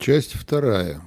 Часть вторая.